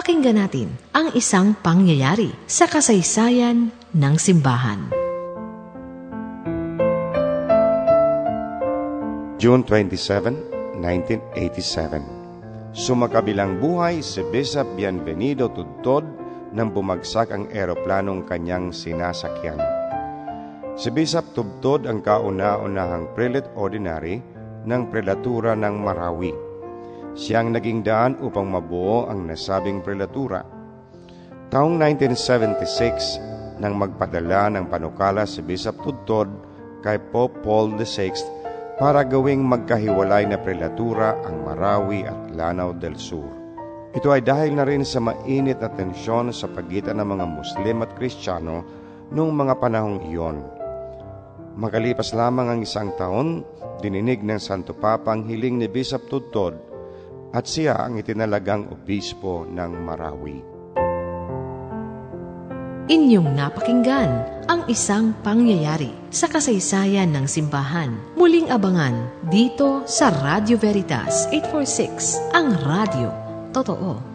Pakinggan natin ang isang pangyayari sa kasaysayan ng simbahan. June 27, 1987 Sumakabilang buhay si Bishop Bienvenido Tudtod nang bumagsak ang eroplanong kanyang sinasakyan. Si Bishop Tubtod ang kauna-unahang prelate ordinary ng prelatura ng Marawi. Siyang naging daan upang mabuo ang nasabing prelatura. Taong 1976, nang magpadala ng panukala si Bishop Tudtod kay Pope Paul VI para gawing magkahiwalay na prelatura ang Marawi at Lanao del Sur. Ito ay dahil na rin sa mainit na tensyon sa pagitan ng mga Muslim at Kristiyano noong mga panahong iyon. Makalipas lamang ang isang taon, dininig ng Santo Papa ang hiling ni Bishop Tudtod at siya ang itinalagang obispo ng Marawi. Inyong napakinggan ang isang pangyayari sa kasaysayan ng simbahan. Muling abangan dito sa Radio Veritas 846, ang radio. Totoo.